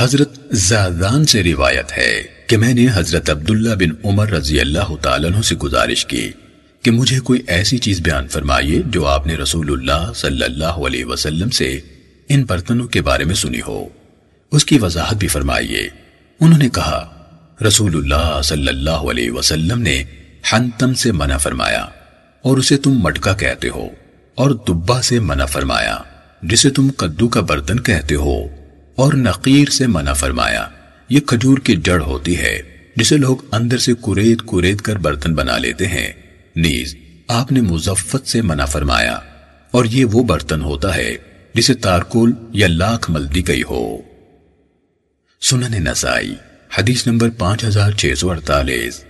حضرت زادان سے روایت ہے کہ میں نے حضرت عبداللہ بن عمر رضی اللہ تعالیٰ عنہ سے گزارش کی کہ مجھے کوئی ایسی چیز بیان فرمائیے جو آپ نے رسول اللہ صلی اللہ علیہ وسلم سے ان برتنوں کے بارے میں سنی ہو۔ اس کی وضاحت بھی فرمائیے۔ انہوں نے کہا، رسول اللہ صلی اللہ علیہ وسلم نے حنتم سے منع فرمایا اور اسے تم مٹکا کہتے ہو اور دبا سے منع فرمایا، جسے تم کدو کا برتن کہتے ہو۔ اور نقیر سے منع فرمایا، یہ کھجور کی جڑ ہوتی ہے، جسے لوگ اندر سے کرید کرید کر برتن بنا لیتے ہیں۔ نیز، آپ نے مزفت سے منع فرمایا، اور یہ وہ برتن ہوتا ہے جسے تارکول یا لاکھ ملدی گئی ہو۔ سنن نسائی، حدیث نمبر پانچ ہزار چھ سو اڑتالیس۔